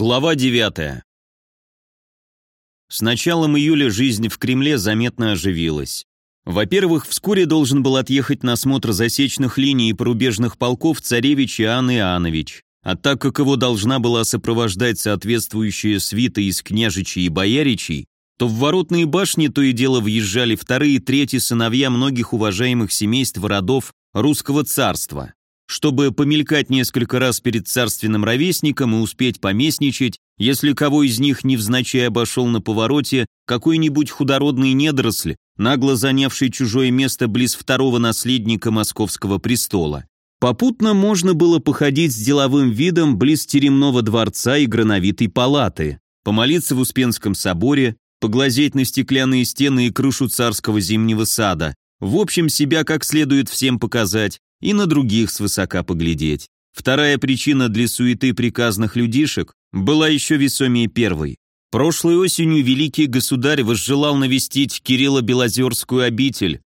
Глава 9. С началом июля жизнь в Кремле заметно оживилась. Во-первых, вскоре должен был отъехать на осмотр засечных линий и порубежных полков царевич Иоанн Иоаннович, а так как его должна была сопровождать соответствующая свита из княжичей и бояричей, то в воротные башни то и дело въезжали вторые и третьи сыновья многих уважаемых семейств родов русского царства чтобы помелькать несколько раз перед царственным ровесником и успеть поместничать, если кого из них невзначай обошел на повороте какой-нибудь худородный недоросль, нагло занявший чужое место близ второго наследника московского престола. Попутно можно было походить с деловым видом близ теремного дворца и грановитой палаты, помолиться в Успенском соборе, поглазеть на стеклянные стены и крышу царского зимнего сада, в общем, себя как следует всем показать, и на других свысока поглядеть. Вторая причина для суеты приказных людишек была еще весомее первой. Прошлой осенью великий государь возжелал навестить Кирилла Белозерскую обитель,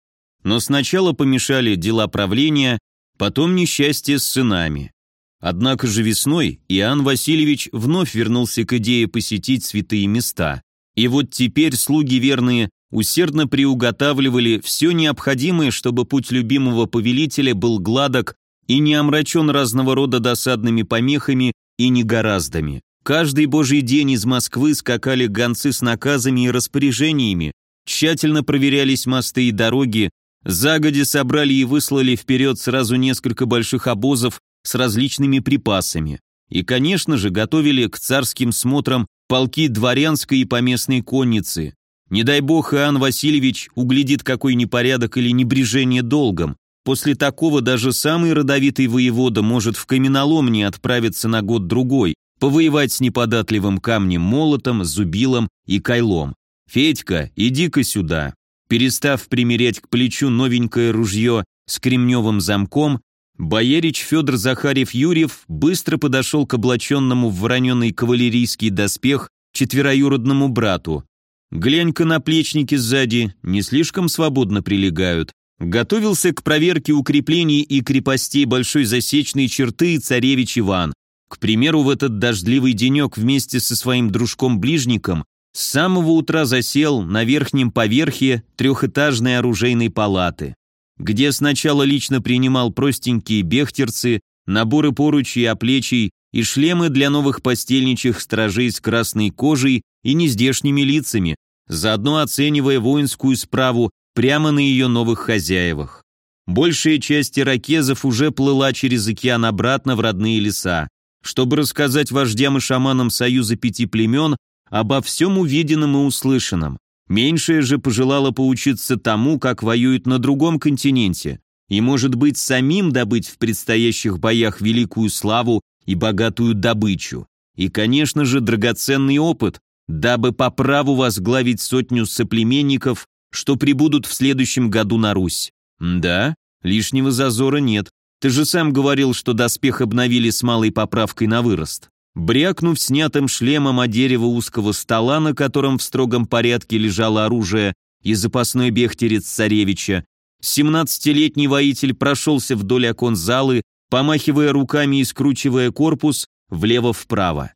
но сначала помешали дела правления, потом несчастье с сынами. Однако же весной Иоанн Васильевич вновь вернулся к идее посетить святые места. И вот теперь слуги верные усердно приуготавливали все необходимое, чтобы путь любимого повелителя был гладок и не омрачен разного рода досадными помехами и негораздами. Каждый божий день из Москвы скакали гонцы с наказами и распоряжениями, тщательно проверялись мосты и дороги, загоди собрали и выслали вперед сразу несколько больших обозов с различными припасами. И, конечно же, готовили к царским смотрам полки дворянской и поместной конницы, не дай бог Иоанн Васильевич углядит какой непорядок или небрежение долгом. После такого даже самый родовитый воевода может в каменоломне отправиться на год-другой, повоевать с неподатливым камнем молотом, зубилом и кайлом. «Федька, иди-ка сюда». Перестав примерять к плечу новенькое ружье с кремневым замком, боярич Федор Захарьев-Юрьев быстро подошел к облаченному в вороненый кавалерийский доспех четвероюродному брату. Глянь-ка наплечники сзади, не слишком свободно прилегают. Готовился к проверке укреплений и крепостей большой засечной черты царевич Иван. К примеру, в этот дождливый денек вместе со своим дружком-ближником с самого утра засел на верхнем поверхе трехэтажной оружейной палаты, где сначала лично принимал простенькие бехтерцы, наборы поручей, оплечий и шлемы для новых постельничьих стражей с красной кожей и нездешними лицами, заодно оценивая воинскую справу прямо на ее новых хозяевах. Большая часть иракезов уже плыла через океан обратно в родные леса, чтобы рассказать вождям и шаманам Союза Пяти Племен обо всем увиденном и услышанном. Меньшая же пожелала поучиться тому, как воюют на другом континенте, и, может быть, самим добыть в предстоящих боях великую славу и богатую добычу. И, конечно же, драгоценный опыт, дабы по праву возглавить сотню соплеменников, что прибудут в следующем году на Русь. Да, лишнего зазора нет. Ты же сам говорил, что доспех обновили с малой поправкой на вырост. Брякнув снятым шлемом о дерево узкого стола, на котором в строгом порядке лежало оружие и запасной бехтерец царевича, семнадцатилетний воитель прошелся вдоль окон залы, помахивая руками и скручивая корпус влево-вправо.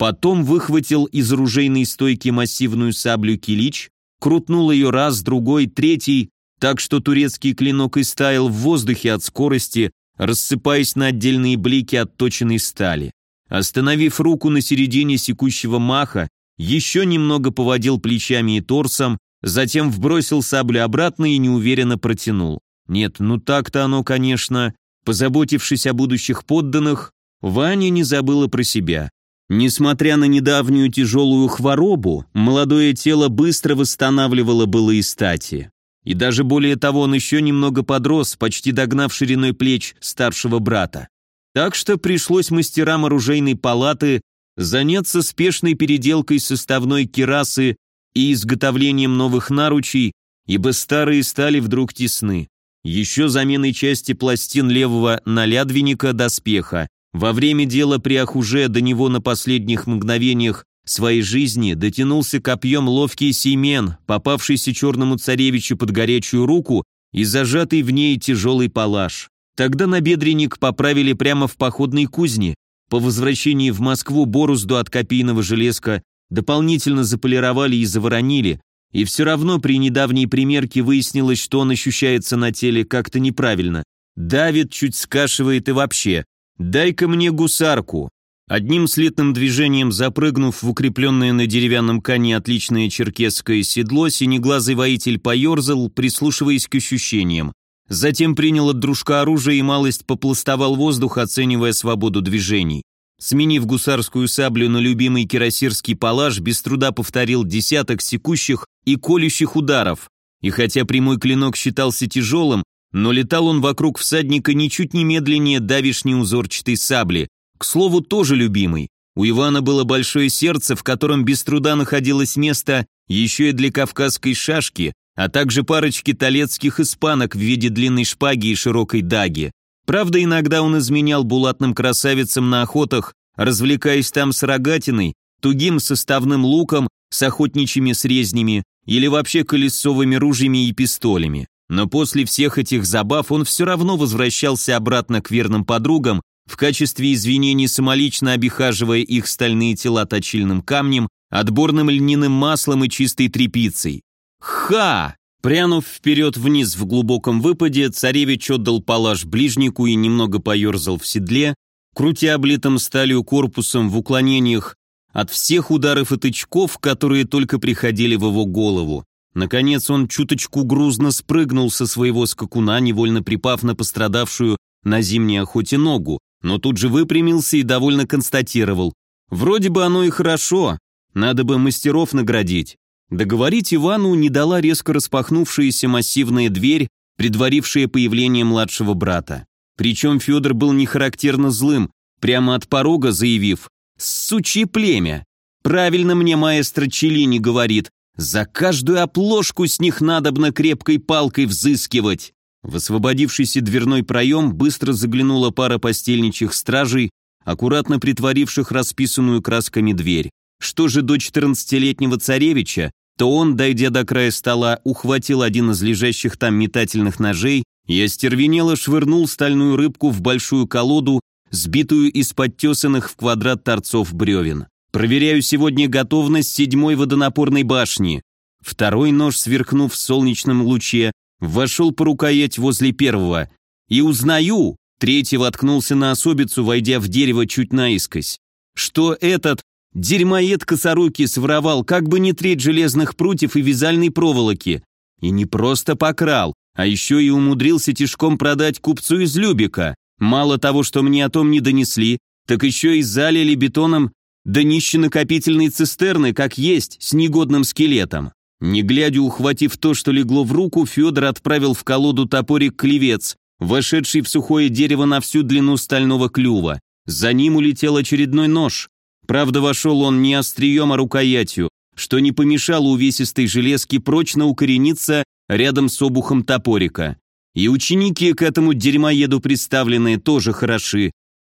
Потом выхватил из ружейной стойки массивную саблю килич, крутнул ее раз, другой, третий, так что турецкий клинок истаял в воздухе от скорости, рассыпаясь на отдельные блики отточенной стали. Остановив руку на середине секущего маха, еще немного поводил плечами и торсом, затем вбросил саблю обратно и неуверенно протянул. Нет, ну так-то оно, конечно. Позаботившись о будущих подданных, Ваня не забыла про себя. Несмотря на недавнюю тяжелую хворобу, молодое тело быстро восстанавливало былые стати. И даже более того, он еще немного подрос, почти догнав шириной плеч старшего брата. Так что пришлось мастерам оружейной палаты заняться спешной переделкой составной керасы и изготовлением новых наручей, ибо старые стали вдруг тесны. Еще заменой части пластин левого налядвенника доспеха, во время дела при Ахуже до него на последних мгновениях своей жизни дотянулся копьем ловкий Сеймен, попавшийся черному царевичу под горячую руку и зажатый в ней тяжелый палаш. Тогда набедренник поправили прямо в походной кузне, по возвращении в Москву борозду от копийного железка дополнительно заполировали и заворонили, и все равно при недавней примерке выяснилось, что он ощущается на теле как-то неправильно. Давит, чуть скашивает и вообще. «Дай-ка мне гусарку!» Одним слитным движением запрыгнув в укрепленное на деревянном коне отличное черкесское седло, синеглазый воитель поерзал, прислушиваясь к ощущениям. Затем принял от дружка оружие и малость попластовал воздух, оценивая свободу движений. Сменив гусарскую саблю на любимый кирасирский палаш, без труда повторил десяток секущих и колющих ударов. И хотя прямой клинок считался тяжелым, но летал он вокруг всадника ничуть не медленнее давишней узорчатой сабли, к слову, тоже любимый. У Ивана было большое сердце, в котором без труда находилось место еще и для кавказской шашки, а также парочки талецких испанок в виде длинной шпаги и широкой даги. Правда, иногда он изменял булатным красавицам на охотах, развлекаясь там с рогатиной, тугим составным луком, с охотничьими срезнями или вообще колесовыми ружьями и пистолями. Но после всех этих забав он все равно возвращался обратно к верным подругам в качестве извинений самолично обихаживая их стальные тела точильным камнем, отборным льняным маслом и чистой тряпицей. Ха! Прянув вперед-вниз в глубоком выпаде, царевич отдал палаш ближнику и немного поерзал в седле, крутя облитым сталью корпусом в уклонениях от всех ударов и тычков, которые только приходили в его голову. Наконец он чуточку грузно спрыгнул со своего скакуна, невольно припав на пострадавшую на зимней охоте ногу, но тут же выпрямился и довольно констатировал. Вроде бы оно и хорошо, надо бы мастеров наградить. Договорить Ивану не дала резко распахнувшаяся массивная дверь, предварившая появление младшего брата. Причем Федор был не характерно злым, прямо от порога заявив «Сучье племя!» Правильно мне маэстро Челини говорит, за каждую оплошку с них надобно крепкой палкой взыскивать. В освободившийся дверной проем быстро заглянула пара постельничьих стражей, аккуратно притворивших расписанную красками дверь. Что же до 14-летнего царевича, то он, дойдя до края стола, ухватил один из лежащих там метательных ножей и остервенело швырнул стальную рыбку в большую колоду, сбитую из подтесанных в квадрат торцов бревен. «Проверяю сегодня готовность седьмой водонапорной башни». Второй нож, сверкнув в солнечном луче, вошел по рукоять возле первого. И узнаю, третий воткнулся на особицу, войдя в дерево чуть наискось, что этот дерьмоед косорукий своровал как бы не треть железных прутьев и вязальной проволоки. И не просто покрал, а еще и умудрился тишком продать купцу из Любика. Мало того, что мне о том не донесли, так еще и залили бетоном до накопительной цистерны, как есть, с негодным скелетом. Не глядя, ухватив то, что легло в руку, Федор отправил в колоду топорик клевец, вошедший в сухое дерево на всю длину стального клюва. За ним улетел очередной нож. Правда, вошел он не острием, а рукоятью, что не помешало увесистой железке прочно укорениться рядом с обухом топорика. И ученики к этому дерьмоеду представленные тоже хороши.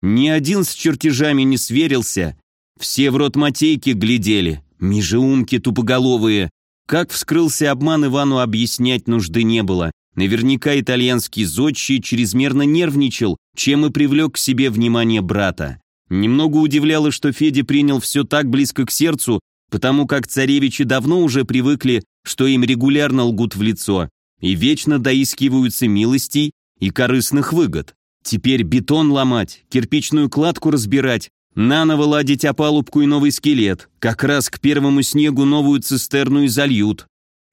Ни один с чертежами не сверился. Все в рот матейки глядели, межеумки тупоголовые, как вскрылся обман, Ивану объяснять нужды не было. Наверняка итальянский зодчий чрезмерно нервничал, чем и привлек к себе внимание брата. Немного удивляло, что Федя принял все так близко к сердцу, потому как царевичи давно уже привыкли, что им регулярно лгут в лицо и вечно доискиваются милостей и корыстных выгод. Теперь бетон ломать, кирпичную кладку разбирать, Наново ладить опалубку и новый скелет. Как раз к первому снегу новую цистерну и зальют.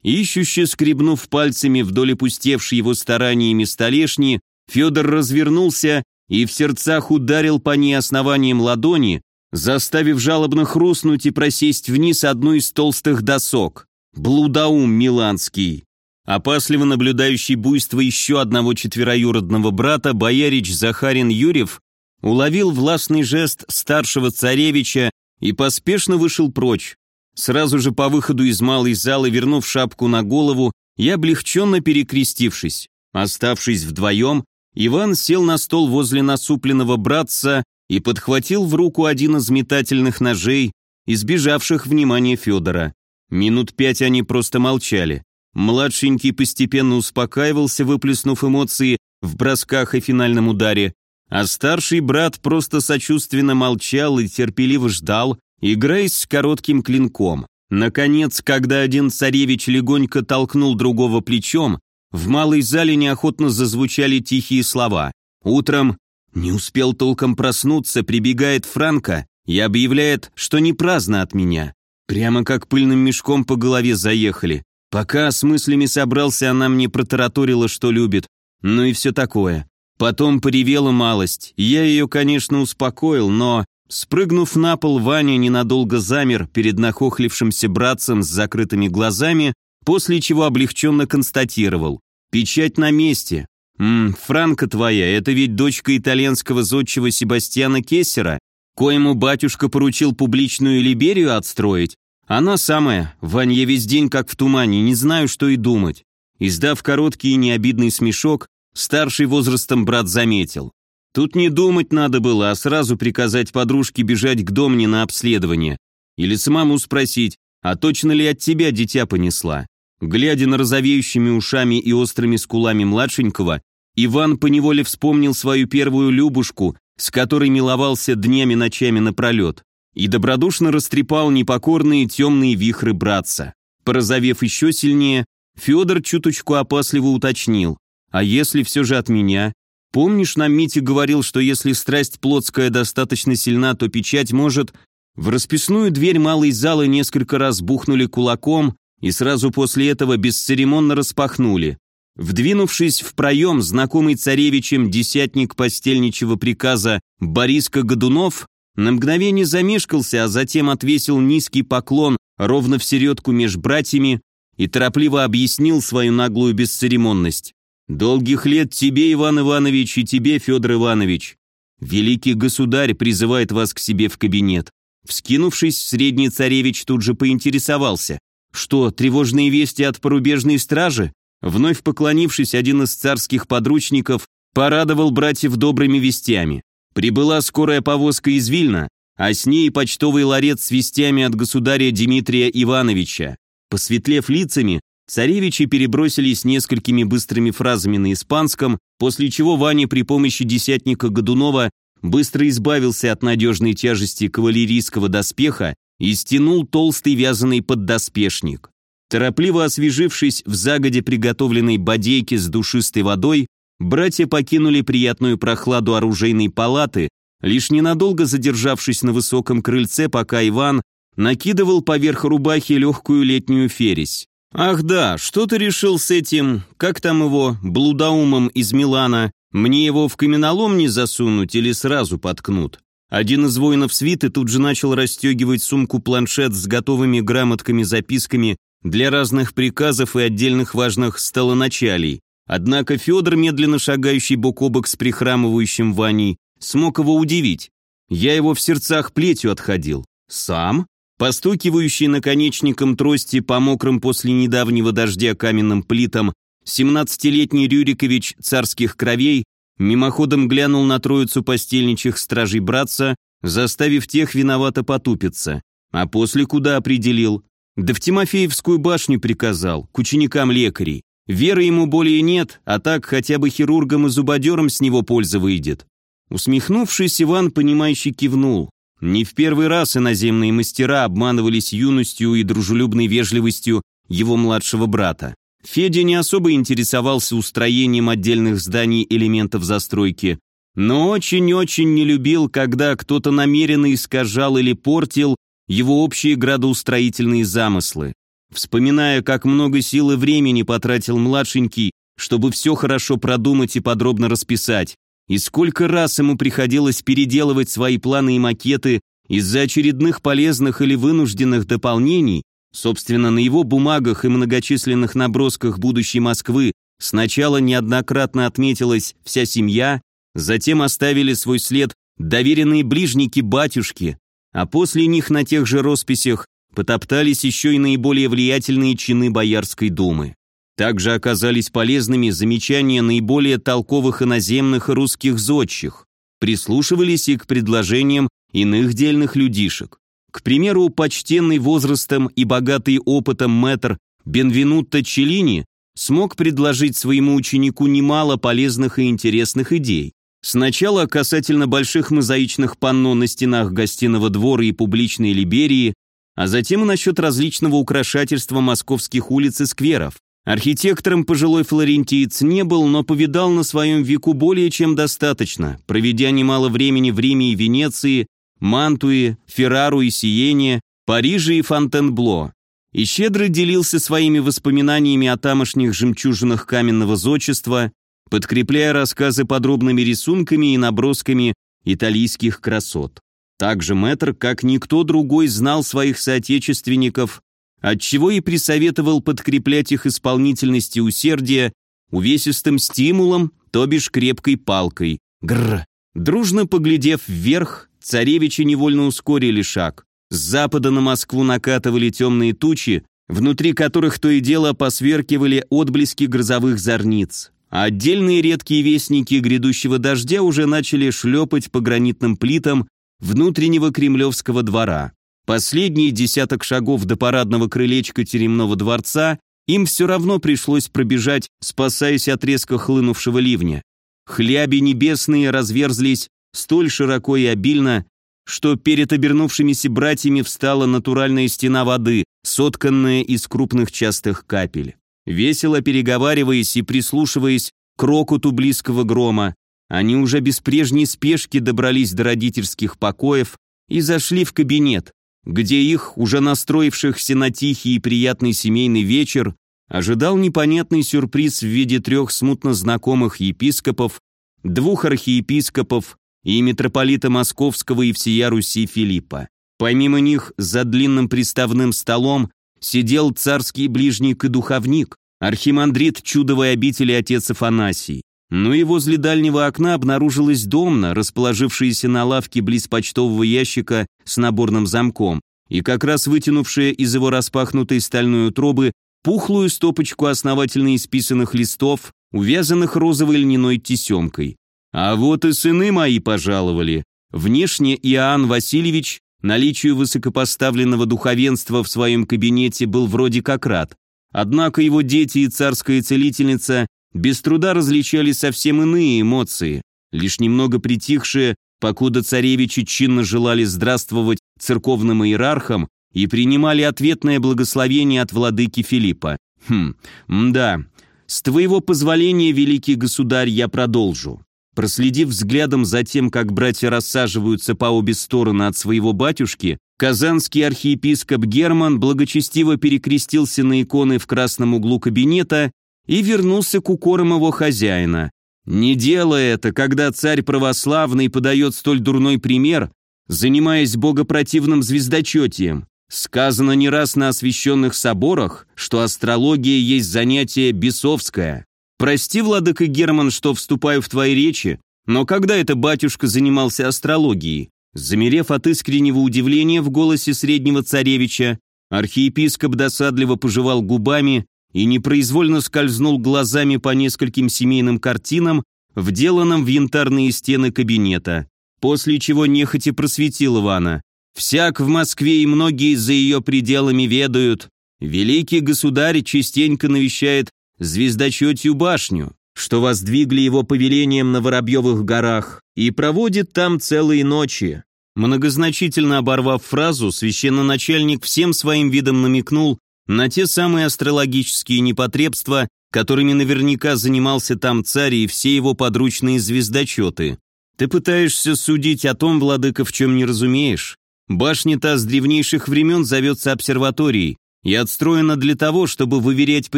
Ищуще скребнув пальцами вдоль опустевшей его стараниями столешни, Федор развернулся и в сердцах ударил по ней основанием ладони, заставив жалобно хрустнуть и просесть вниз одну из толстых досок. Блудаум Миланский. Опасливо наблюдающий буйство еще одного четвероюродного брата, боярич Захарин Юрьев, уловил властный жест старшего царевича и поспешно вышел прочь. Сразу же по выходу из малой залы, вернув шапку на голову, я облегченно перекрестившись. Оставшись вдвоем, Иван сел на стол возле насупленного братца и подхватил в руку один из метательных ножей, избежавших внимания Федора. Минут пять они просто молчали. Младшенький постепенно успокаивался, выплеснув эмоции в бросках и финальном ударе, а старший брат просто сочувственно молчал и терпеливо ждал, играясь с коротким клинком. Наконец, когда один царевич легонько толкнул другого плечом, в малой зале неохотно зазвучали тихие слова. Утром не успел толком проснуться, прибегает Франко и объявляет, что не праздно от меня. Прямо как пыльным мешком по голове заехали. Пока с мыслями собрался, она мне протараторила, что любит. Ну и все такое. Потом поревела малость. Я ее, конечно, успокоил, но... Спрыгнув на пол, Ваня ненадолго замер перед нахохлившимся братцем с закрытыми глазами, после чего облегченно констатировал. «Печать на месте. Ммм, Франка твоя, это ведь дочка итальянского зодчего Себастьяна Кессера, коему батюшка поручил публичную либерию отстроить? Она самая, Ванья весь день как в тумане, не знаю, что и думать». Издав короткий и необидный смешок, Старший возрастом брат заметил. Тут не думать надо было, а сразу приказать подружке бежать к Домне на обследование. Или самому спросить, а точно ли от тебя дитя понесла. Глядя на розовеющими ушами и острыми скулами младшенького, Иван поневоле вспомнил свою первую Любушку, с которой миловался днями-ночами напролет, и добродушно растрепал непокорные темные вихры братца. Порозовев еще сильнее, Федор чуточку опасливо уточнил. А если все же от меня? Помнишь, нам Митя говорил, что если страсть плотская достаточно сильна, то печать может... В расписную дверь малой залы несколько раз бухнули кулаком и сразу после этого бесцеремонно распахнули. Вдвинувшись в проем, знакомый царевичем десятник постельничего приказа Бориска Годунов на мгновение замешкался, а затем отвесил низкий поклон ровно в середку меж братьями и торопливо объяснил свою наглую бесцеремонность. Долгих лет тебе, Иван Иванович, и тебе, Федор Иванович. Великий государь призывает вас к себе в кабинет. Вскинувшись, средний царевич тут же поинтересовался. Что, тревожные вести от порубежной стражи? Вновь поклонившись, один из царских подручников порадовал братьев добрыми вестями. Прибыла скорая повозка из Вильна, а с ней почтовый ларец с вестями от государя Дмитрия Ивановича. Посветлев лицами, Царевичи перебросились несколькими быстрыми фразами на испанском, после чего Ваня при помощи десятника Годунова быстро избавился от надежной тяжести кавалерийского доспеха и стянул толстый вязаный поддоспешник. Торопливо освежившись в загоде приготовленной бодейке с душистой водой, братья покинули приятную прохладу оружейной палаты, лишь ненадолго задержавшись на высоком крыльце, пока Иван накидывал поверх рубахи легкую летнюю фересь. «Ах да, что ты решил с этим, как там его, блудаумом из Милана? Мне его в каменолом не засунуть или сразу подкнут?» Один из воинов свиты тут же начал расстегивать сумку-планшет с готовыми грамотками-записками для разных приказов и отдельных важных столоначалей. Однако Федор, медленно шагающий бок о бок с прихрамывающим Ваней, смог его удивить. Я его в сердцах плетью отходил. «Сам?» Постукивающий наконечником трости по мокрым после недавнего дождя каменным плитам, 17-летний Рюрикович царских кровей мимоходом глянул на троицу постельничих стражей братца, заставив тех виновато потупиться. А после куда определил? Да в Тимофеевскую башню приказал, к ученикам лекарей. Веры ему более нет, а так хотя бы хирургом и зубодером с него польза выйдет. Усмехнувшись, Иван, понимающе кивнул. Не в первый раз иноземные мастера обманывались юностью и дружелюбной вежливостью его младшего брата. Федя не особо интересовался устроением отдельных зданий элементов застройки, но очень-очень не любил, когда кто-то намеренно искажал или портил его общие градоустроительные замыслы. Вспоминая, как много сил и времени потратил младшенький, чтобы все хорошо продумать и подробно расписать, и сколько раз ему приходилось переделывать свои планы и макеты из-за очередных полезных или вынужденных дополнений, собственно, на его бумагах и многочисленных набросках будущей Москвы сначала неоднократно отметилась вся семья, затем оставили свой след доверенные ближники батюшки, а после них на тех же росписях потоптались еще и наиболее влиятельные чины Боярской думы. Также оказались полезными замечания наиболее толковых иноземных русских зодчих, прислушивались и к предложениям иных дельных людишек. К примеру, почтенный возрастом и богатый опытом мэтр Бенвенутто Челлини смог предложить своему ученику немало полезных и интересных идей. Сначала касательно больших мозаичных панно на стенах гостиного двора и публичной либерии, а затем и насчет различного украшательства московских улиц и скверов. Архитектором пожилой флорентиец не был, но повидал на своем веку более чем достаточно, проведя немало времени в Риме и Венеции, Мантуе, Феррару и Сиене, Париже и Фонтенбло. И щедро делился своими воспоминаниями о тамошних жемчужинах каменного зодчества, подкрепляя рассказы подробными рисунками и набросками итальянских красот. Также мэтр, как никто другой, знал своих соотечественников отчего и присоветовал подкреплять их исполнительность и усердие увесистым стимулом, то бишь крепкой палкой. Грр. Дружно поглядев вверх, царевичи невольно ускорили шаг. С запада на Москву накатывали темные тучи, внутри которых то и дело посверкивали отблески грозовых зорниц. А отдельные редкие вестники грядущего дождя уже начали шлепать по гранитным плитам внутреннего кремлевского двора. Последние десяток шагов до парадного крылечка теремного дворца им все равно пришлось пробежать, спасаясь от резко хлынувшего ливня. Хляби небесные разверзлись столь широко и обильно, что перед обернувшимися братьями встала натуральная стена воды, сотканная из крупных частых капель. Весело переговариваясь и прислушиваясь к рокоту близкого грома, они уже без прежней спешки добрались до родительских покоев и зашли в кабинет, где их, уже настроившихся на тихий и приятный семейный вечер, ожидал непонятный сюрприз в виде трех смутно знакомых епископов, двух архиепископов и митрополита Московского и всея Руси Филиппа. Помимо них, за длинным приставным столом сидел царский ближник и духовник, архимандрит чудовой обители отец Афанасий. Ну и возле дальнего окна обнаружилась домна, расположившаяся на лавке близ почтового ящика с наборным замком, и как раз вытянувшая из его распахнутой стальной утробы пухлую стопочку основательно исписанных листов, увязанных розовой льняной тесемкой. А вот и сыны мои пожаловали. Внешне Иоанн Васильевич наличию высокопоставленного духовенства в своем кабинете был вроде как рад. Однако его дети и царская целительница без труда различали совсем иные эмоции, лишь немного притихшие, покуда царевичи чинно желали здравствовать церковным иерархам и принимали ответное благословение от владыки Филиппа. Хм, да. С твоего позволения, великий государь, я продолжу. Проследив взглядом за тем, как братья рассаживаются по обе стороны от своего батюшки, казанский архиепископ Герман благочестиво перекрестился на иконы в красном углу кабинета и вернулся к укорам его хозяина. Не делай это, когда царь православный подает столь дурной пример, занимаясь богопротивным звездочетием. Сказано не раз на освященных соборах, что астрология есть занятие бесовское. Прости, владыка Герман, что вступаю в твои речи, но когда это батюшка занимался астрологией? Замерев от искреннего удивления в голосе среднего царевича, архиепископ досадливо пожевал губами и непроизвольно скользнул глазами по нескольким семейным картинам, вделанным в янтарные стены кабинета, после чего нехотя просветил Ивана. «Всяк в Москве и многие за ее пределами ведают. Великий государь частенько навещает звездочетью башню, что воздвигли его повелением на Воробьевых горах, и проводит там целые ночи». Многозначительно оборвав фразу, священноначальник всем своим видом намекнул, на те самые астрологические непотребства, которыми наверняка занимался там царь и все его подручные звездочеты. Ты пытаешься судить о том, владыка, в чем не разумеешь. Башня та с древнейших времен зовется обсерваторией и отстроена для того, чтобы выверять по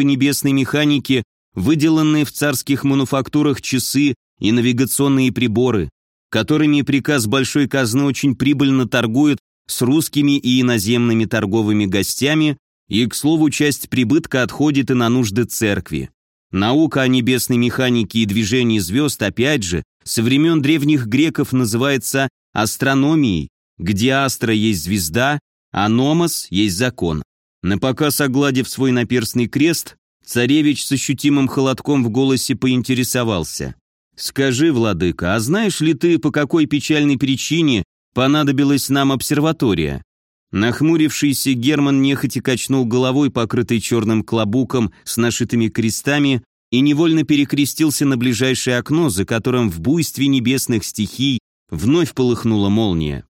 небесной механике выделанные в царских мануфактурах часы и навигационные приборы, которыми приказ большой казны очень прибыльно торгует с русскими и иноземными торговыми гостями и, к слову, часть прибытка отходит и на нужды церкви. Наука о небесной механике и движении звезд, опять же, со времен древних греков называется астрономией, где астра есть звезда, а номос есть закон. Напоказ огладив свой наперстный крест, царевич с ощутимым холодком в голосе поинтересовался. «Скажи, владыка, а знаешь ли ты, по какой печальной причине понадобилась нам обсерватория?» Нахмурившийся Герман нехотя качнул головой, покрытой черным клобуком с нашитыми крестами, и невольно перекрестился на ближайшее окно, за которым в буйстве небесных стихий вновь полыхнула молния.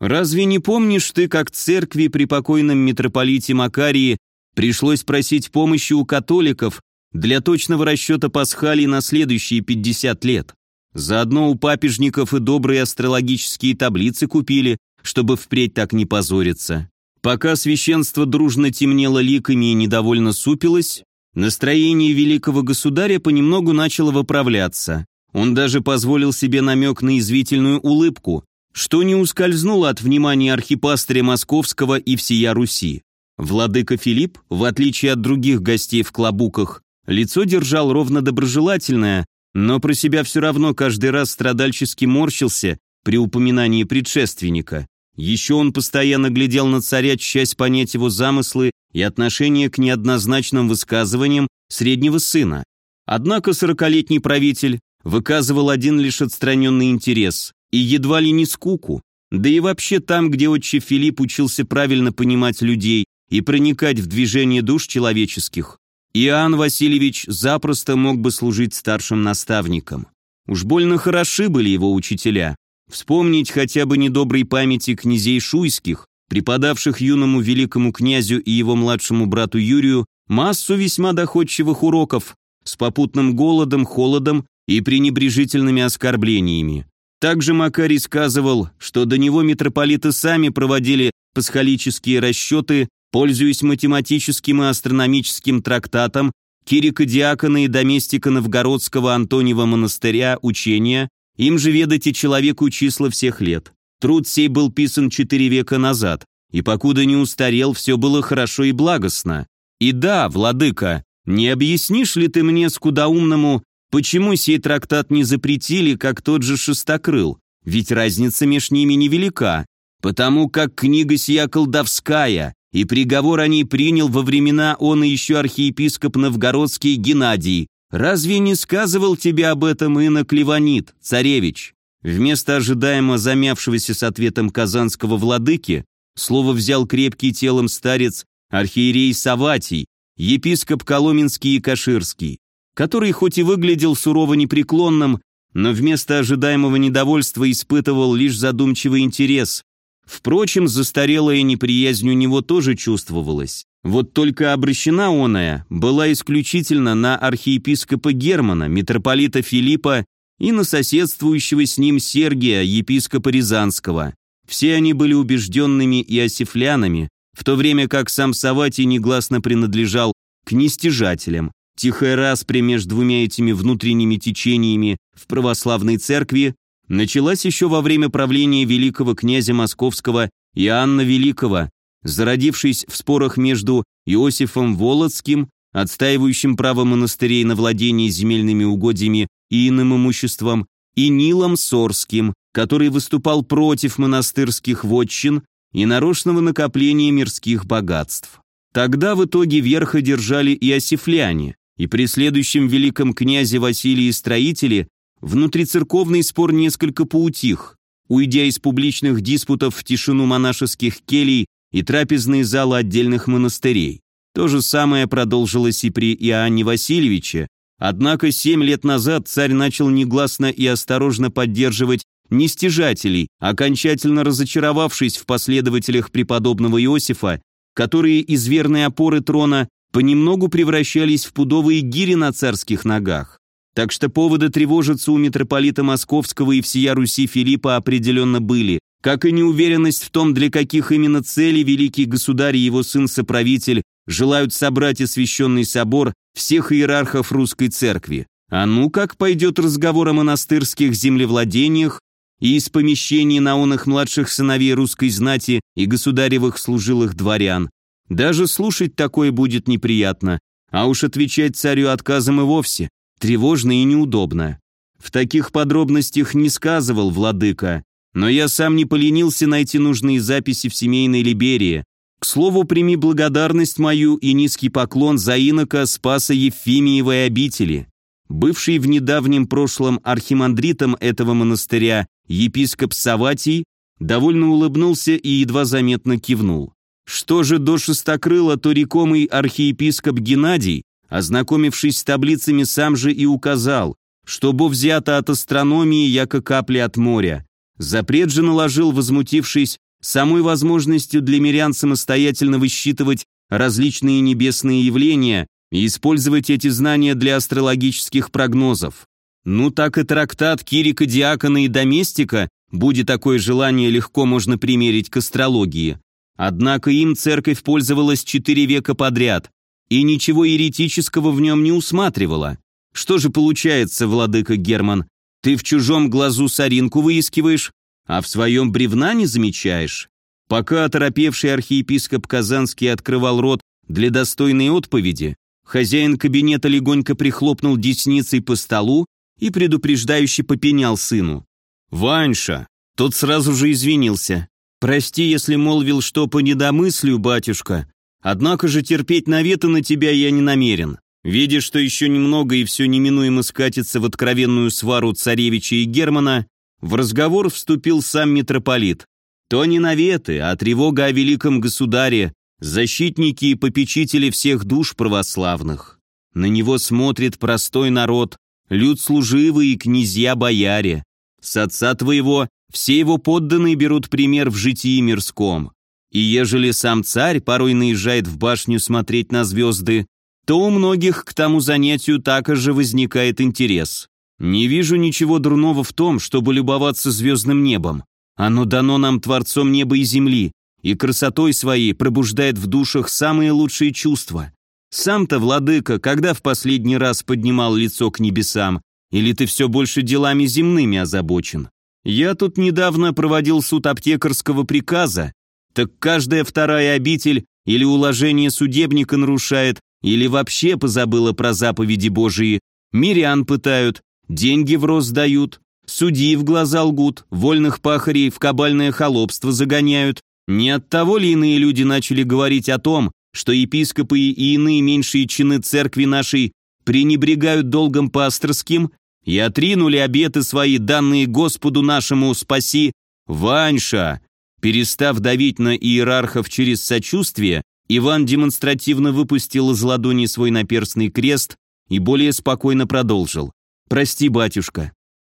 «Разве не помнишь ты, как церкви при покойном митрополите Макарии пришлось просить помощи у католиков для точного расчета пасхалий на следующие 50 лет? Заодно у папежников и добрые астрологические таблицы купили, чтобы впредь так не позориться. Пока священство дружно темнело ликами и недовольно супилось, настроение великого государя понемногу начало выправляться. Он даже позволил себе намек на извительную улыбку, что не ускользнуло от внимания архипастыря Московского и всея Руси. Владыка Филипп, в отличие от других гостей в клобуках, лицо держал ровно доброжелательное, но про себя все равно каждый раз страдальчески морщился при упоминании предшественника. Еще он постоянно глядел на царя, часть понять его замыслы и отношение к неоднозначным высказываниям среднего сына. Однако сорокалетний правитель выказывал один лишь отстраненный интерес и едва ли не скуку, да и вообще там, где отче Филипп учился правильно понимать людей и проникать в движение душ человеческих, Иоанн Васильевич запросто мог бы служить старшим наставником. Уж больно хороши были его учителя. Вспомнить хотя бы недоброй памяти князей шуйских, преподавших юному великому князю и его младшему брату Юрию массу весьма доходчивых уроков с попутным голодом, холодом и пренебрежительными оскорблениями. Также Макарий сказывал, что до него митрополиты сами проводили пасхалические расчеты, пользуясь математическим и астрономическим трактатом Кирика Диакона и Доместика Новгородского Антониева монастыря учения, им же ведайте человеку числа всех лет. Труд сей был писан четыре века назад, и покуда не устарел, все было хорошо и благостно. И да, владыка, не объяснишь ли ты мне, скудоумному, Почему сей трактат не запретили, как тот же Шестокрыл? Ведь разница между ними невелика. Потому как книга сия колдовская, и приговор о ней принял во времена он и еще архиепископ Новгородский Геннадий. Разве не сказывал тебе об этом инок Ливанит, царевич? Вместо ожидаемо замявшегося с ответом казанского владыки, слово взял крепкий телом старец архиерей Саватий, епископ Коломенский и Каширский который хоть и выглядел сурово непреклонным, но вместо ожидаемого недовольства испытывал лишь задумчивый интерес. Впрочем, застарелая неприязнь у него тоже чувствовалась. Вот только обращена оная была исключительно на архиепископа Германа, митрополита Филиппа и на соседствующего с ним Сергия, епископа Рязанского. Все они были убежденными иосифлянами, в то время как сам Саватий негласно принадлежал к нестяжателям. Тихая распря между двумя этими внутренними течениями в православной церкви началась еще во время правления великого князя Московского Иоанна Великого, зародившись в спорах между Иосифом Володским, отстаивающим право монастырей на владение земельными угодьями и иным имуществом, и Нилом Сорским, который выступал против монастырских вотчин и нарочного накопления мирских богатств. Тогда в итоге верх одержали и осифляне, и при следующем великом князе Василии Строителе внутрицерковный спор несколько поутих, уйдя из публичных диспутов в тишину монашеских келей и трапезные залы отдельных монастырей. То же самое продолжилось и при Иоанне Васильевиче, однако семь лет назад царь начал негласно и осторожно поддерживать нестяжателей, окончательно разочаровавшись в последователях преподобного Иосифа, которые из верной опоры трона понемногу превращались в пудовые гири на царских ногах. Так что поводы тревожиться у митрополита Московского и всея Руси Филиппа определенно были, как и неуверенность в том, для каких именно целей великий государь и его сын-соправитель желают собрать освященный собор всех иерархов русской церкви. А ну как пойдет разговор о монастырских землевладениях и из помещений наонных младших сыновей русской знати и государевых служилых дворян, даже слушать такое будет неприятно, а уж отвечать царю отказом и вовсе тревожно и неудобно. В таких подробностях не сказывал владыка, но я сам не поленился найти нужные записи в семейной либерии. К слову, прими благодарность мою и низкий поклон за инока Спаса Ефимиевой обители. Бывший в недавнем прошлом архимандритом этого монастыря епископ Саватий довольно улыбнулся и едва заметно кивнул. Что же до шестокрыла, то рекомый архиепископ Геннадий Ознакомившись с таблицами, сам же и указал, что бо взято от астрономии, яко капли от моря. Запрет же наложил, возмутившись самой возможностью для мирян самостоятельно высчитывать различные небесные явления и использовать эти знания для астрологических прогнозов. Ну так и трактат Кирика Диакона и Доместика, будет такое желание, легко можно примерить к астрологии. Однако им церковь пользовалась четыре века подряд, и ничего еретического в нем не усматривала. Что же получается, владыка Герман, ты в чужом глазу соринку выискиваешь, а в своем бревна не замечаешь? Пока оторопевший архиепископ Казанский открывал рот для достойной отповеди, хозяин кабинета легонько прихлопнул десницей по столу и предупреждающе попенял сыну. «Ваньша!» Тот сразу же извинился. «Прости, если молвил, что по недомыслию, батюшка. Однако же терпеть наветы на тебя я не намерен. Видя, что еще немного и все неминуемо скатится в откровенную свару царевича и Германа, в разговор вступил сам митрополит. То не наветы, а тревога о великом государе, защитники и попечители всех душ православных. На него смотрит простой народ, люд служивый и князья-бояре. С отца твоего все его подданные берут пример в житии мирском. И ежели сам царь порой наезжает в башню смотреть на звезды, то у многих к тому занятию так же возникает интерес. Не вижу ничего дурного в том, чтобы любоваться звездным небом. Оно дано нам Творцом неба и земли, и красотой своей пробуждает в душах самые лучшие чувства. Сам-то, владыка, когда в последний раз поднимал лицо к небесам, или ты все больше делами земными озабочен? Я тут недавно проводил суд аптекарского приказа, так каждая вторая обитель или уложение судебника нарушает, или вообще позабыла про заповеди Божии, мирян пытают, деньги в рост дают, судьи в глаза лгут, вольных пахарей в кабальное холопство загоняют. Не от того ли иные люди начали говорить о том, что епископы и иные меньшие чины церкви нашей пренебрегают долгом пасторским и отринули обеты свои, данные Господу нашему «Спаси», Ваньша, перестав давить на иерархов через сочувствие, Иван демонстративно выпустил из ладони свой наперстный крест и более спокойно продолжил. «Прости, батюшка.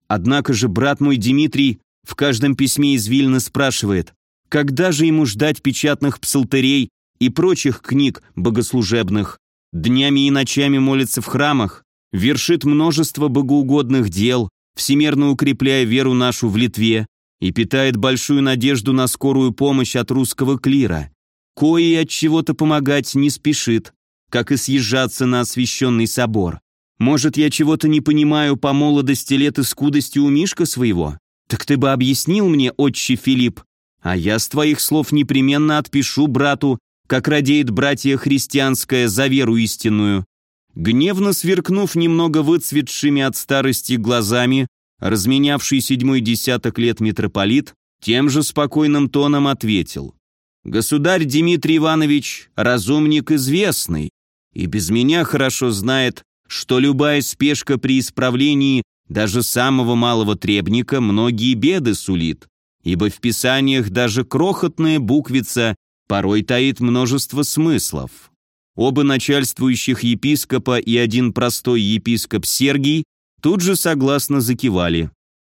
Однако же брат мой Дмитрий в каждом письме из Вильны спрашивает, когда же ему ждать печатных псалтерей и прочих книг богослужебных, днями и ночами молится в храмах, вершит множество богоугодных дел, всемерно укрепляя веру нашу в Литве и питает большую надежду на скорую помощь от русского клира кои от чего-то помогать не спешит, как и съезжаться на освященный собор. Может, я чего-то не понимаю по молодости лет и скудости у Мишка своего? Так ты бы объяснил мне, отче Филипп, а я с твоих слов непременно отпишу брату, как радеет братья христианская за веру истинную. Гневно сверкнув немного выцветшими от старости глазами, разменявший седьмой десяток лет митрополит, тем же спокойным тоном ответил. Государь Дмитрий Иванович – разумник известный, и без меня хорошо знает, что любая спешка при исправлении даже самого малого требника многие беды сулит, ибо в писаниях даже крохотная буквица порой таит множество смыслов. Оба начальствующих епископа и один простой епископ Сергий тут же согласно закивали.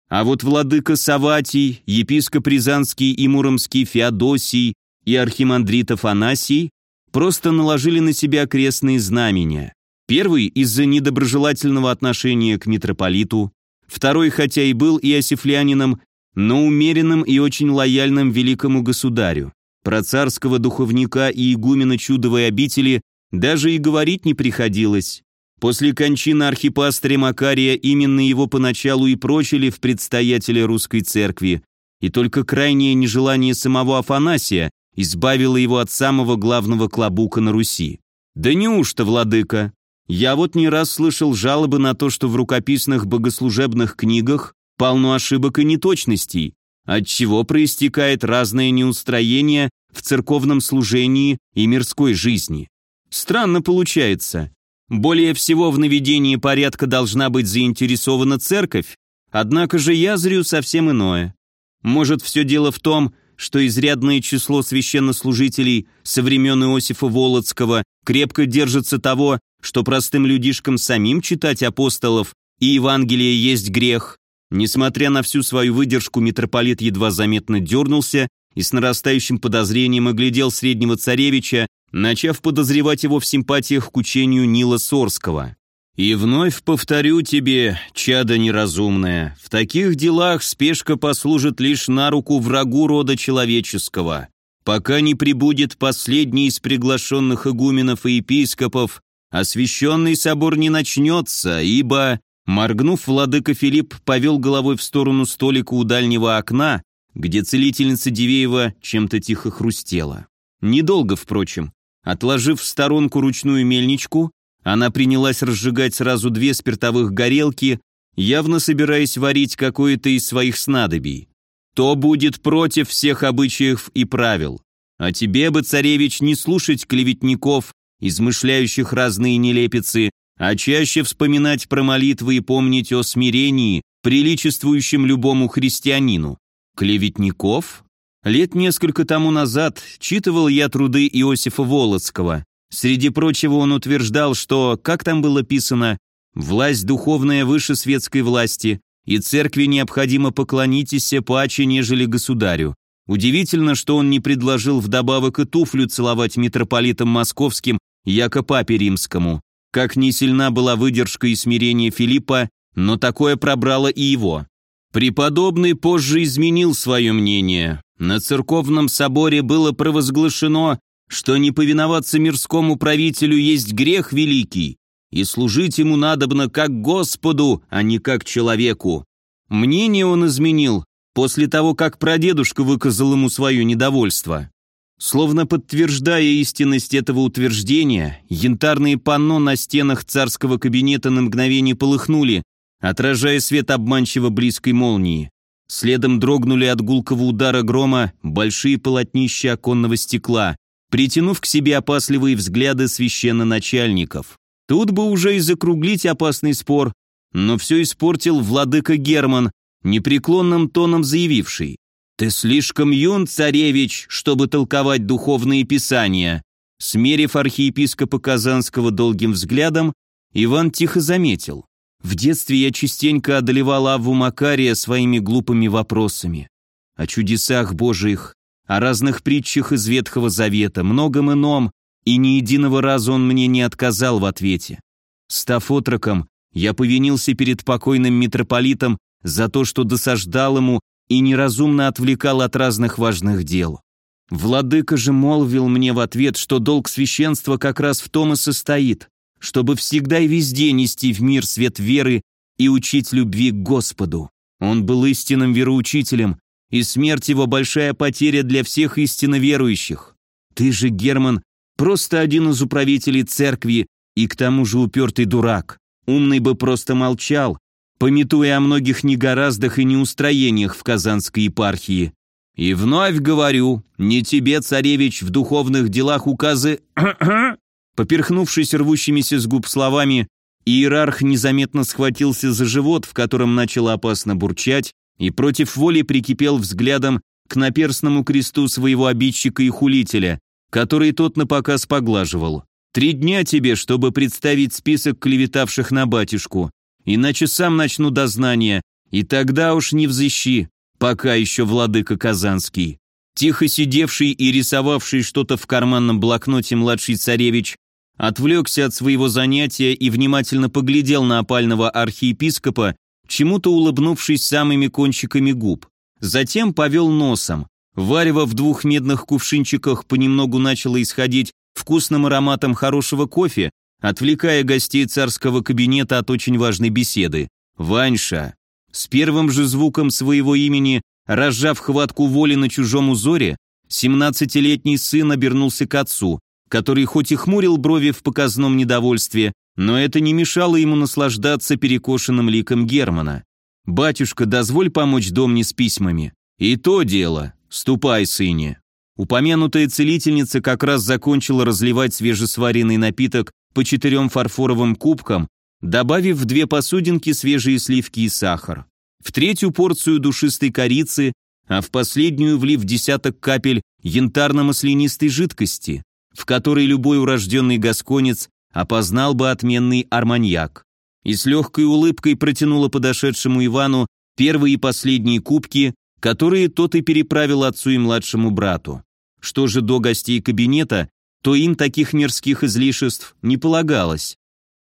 А вот владыка Саватий, епископ Рязанский и Муромский Феодосий и архимандрит Афанасий просто наложили на себя крестные знамения. Первый из-за недоброжелательного отношения к митрополиту, второй, хотя и был иосифлянином, но умеренным и очень лояльным великому государю. Про царского духовника и игумена чудовой обители даже и говорить не приходилось. После кончины архипастыря Макария именно его поначалу и прочили в предстоятеле русской церкви, и только крайнее нежелание самого Афанасия избавила его от самого главного клобука на Руси. Да неужто, владыка? Я вот не раз слышал жалобы на то, что в рукописных богослужебных книгах полно ошибок и неточностей, от чего проистекает разное неустроение в церковном служении и мирской жизни. Странно получается. Более всего в наведении порядка должна быть заинтересована церковь, однако же я зрю совсем иное. Может, все дело в том, что изрядное число священнослужителей со времен Иосифа Волоцкого крепко держится того, что простым людишкам самим читать апостолов и Евангелие есть грех. Несмотря на всю свою выдержку, митрополит едва заметно дернулся и с нарастающим подозрением оглядел среднего царевича, начав подозревать его в симпатиях к учению Нила Сорского. «И вновь повторю тебе, чадо неразумное, в таких делах спешка послужит лишь на руку врагу рода человеческого. Пока не прибудет последний из приглашенных игуменов и епископов, освященный собор не начнется, ибо...» Моргнув, владыка Филипп повел головой в сторону столика у дальнего окна, где целительница Дивеева чем-то тихо хрустела. Недолго, впрочем. Отложив в сторонку ручную мельничку, она принялась разжигать сразу две спиртовых горелки, явно собираясь варить какое-то из своих снадобий. То будет против всех обычаев и правил. А тебе бы, царевич, не слушать клеветников, измышляющих разные нелепицы, а чаще вспоминать про молитвы и помнить о смирении, приличествующем любому христианину. Клеветников? Лет несколько тому назад читывал я труды Иосифа Волоцкого. Среди прочего он утверждал, что, как там было писано, «власть духовная выше светской власти, и церкви необходимо поклонитесь паче, нежели государю». Удивительно, что он не предложил вдобавок и туфлю целовать митрополитам московским, яко папе римскому. Как не сильна была выдержка и смирение Филиппа, но такое пробрало и его. Преподобный позже изменил свое мнение. На церковном соборе было провозглашено, что не повиноваться мирскому правителю есть грех великий, и служить ему надобно как Господу, а не как человеку. Мнение он изменил после того, как прадедушка выказал ему свое недовольство. Словно подтверждая истинность этого утверждения, янтарные панно на стенах царского кабинета на мгновение полыхнули, отражая свет обманчиво близкой молнии. Следом дрогнули от гулкого удара грома большие полотнища оконного стекла, притянув к себе опасливые взгляды священноначальников. Тут бы уже и закруглить опасный спор, но все испортил владыка Герман, непреклонным тоном заявивший. «Ты слишком юн, царевич, чтобы толковать духовные писания». Смерив архиепископа Казанского долгим взглядом, Иван тихо заметил. В детстве я частенько одолевал Авву Макария своими глупыми вопросами. О чудесах Божиих, о разных притчах из Ветхого Завета, многом ином, и ни единого раза он мне не отказал в ответе. Став отроком, я повинился перед покойным митрополитом за то, что досаждал ему и неразумно отвлекал от разных важных дел. Владыка же молвил мне в ответ, что долг священства как раз в том и состоит, чтобы всегда и везде нести в мир свет веры и учить любви к Господу. Он был истинным вероучителем, и смерть его большая потеря для всех истинно верующих. Ты же, Герман, просто один из управителей церкви и к тому же упертый дурак. Умный бы просто молчал, пометуя о многих негораздах и неустроениях в Казанской епархии. И вновь говорю, не тебе, царевич, в духовных делах указы Поперхнувшись рвущимися с губ словами, иерарх незаметно схватился за живот, в котором начало опасно бурчать, и против воли прикипел взглядом к наперстному кресту своего обидчика и хулителя, который тот напоказ поглаживал. «Три дня тебе, чтобы представить список клеветавших на батюшку, иначе сам начну дознание, и тогда уж не взыщи, пока еще владыка Казанский». Тихо сидевший и рисовавший что-то в карманном блокноте младший царевич отвлекся от своего занятия и внимательно поглядел на опального архиепископа, чему-то улыбнувшись самыми кончиками губ. Затем повел носом. Варево в двух медных кувшинчиках понемногу начало исходить вкусным ароматом хорошего кофе, отвлекая гостей царского кабинета от очень важной беседы. Ваньша. С первым же звуком своего имени, разжав хватку воли на чужом узоре, семнадцатилетний сын обернулся к отцу который хоть и хмурил брови в показном недовольстве, но это не мешало ему наслаждаться перекошенным ликом Германа. «Батюшка, дозволь помочь Домне с письмами». «И то дело. Ступай, сыне». Упомянутая целительница как раз закончила разливать свежесваренный напиток по четырем фарфоровым кубкам, добавив в две посудинки свежие сливки и сахар. В третью порцию душистой корицы, а в последнюю влив десяток капель янтарно-маслянистой жидкости в которой любой урожденный гасконец опознал бы отменный арманьяк. И с легкой улыбкой протянула подошедшему Ивану первые и последние кубки, которые тот и переправил отцу и младшему брату. Что же до гостей кабинета, то им таких мирских излишеств не полагалось.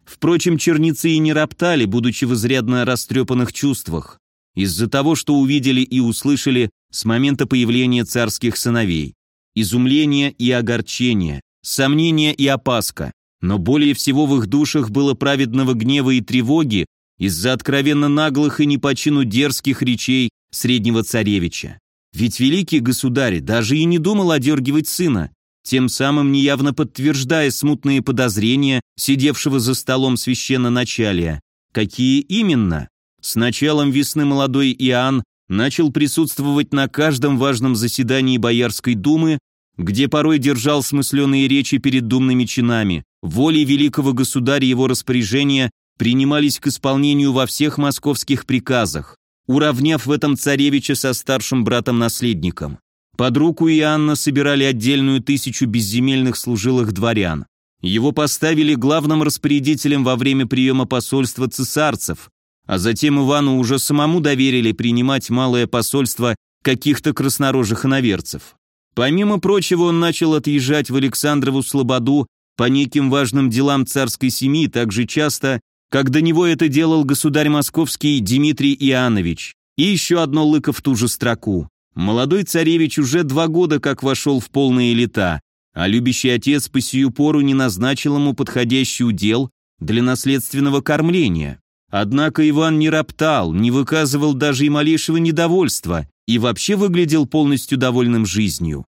Впрочем, черницы и не роптали, будучи в изрядно растрепанных чувствах, из-за того, что увидели и услышали с момента появления царских сыновей. Изумление и огорчение, сомнение и опаска, но более всего в их душах было праведного гнева и тревоги из-за откровенно наглых и не по чину дерзких речей среднего царевича. Ведь великий государь даже и не думал одергивать сына, тем самым неявно подтверждая смутные подозрения сидевшего за столом священноначалия. Какие именно? С началом весны молодой Иоанн начал присутствовать на каждом важном заседании Боярской думы, где порой держал смысленные речи перед думными чинами. Воли великого государя его распоряжения принимались к исполнению во всех московских приказах, уравняв в этом царевича со старшим братом-наследником. Под руку Иоанна собирали отдельную тысячу безземельных служилых дворян. Его поставили главным распорядителем во время приема посольства цесарцев, а затем Ивану уже самому доверили принимать малое посольство каких-то краснорожих иноверцев. Помимо прочего, он начал отъезжать в Александрову Слободу по неким важным делам царской семьи так же часто, как до него это делал государь московский Дмитрий Иоаннович. И еще одно лыко в ту же строку. Молодой царевич уже два года как вошел в полные лета, а любящий отец по сию пору не назначил ему подходящий удел для наследственного кормления. Однако Иван не роптал, не выказывал даже и малейшего недовольства и вообще выглядел полностью довольным жизнью.